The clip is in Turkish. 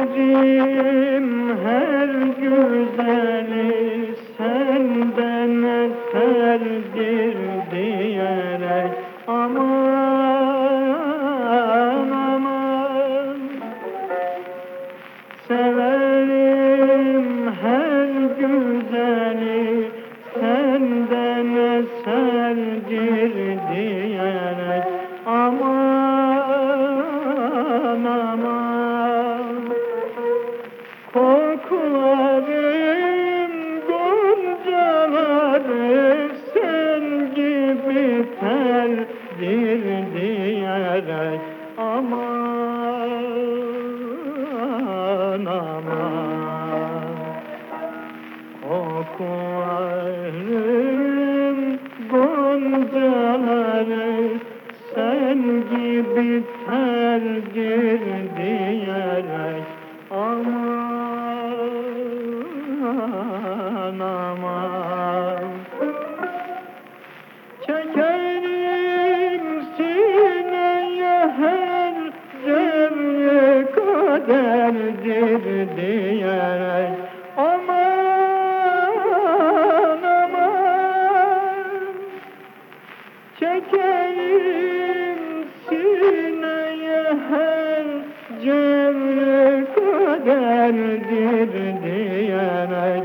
Şehrin her güzeli senden. Diyerek aman aman. Korkularım goncaları sen gibi terdir diyerek aman aman diyerek aman aman Çekerim sineye her cemre kaderdir diyerek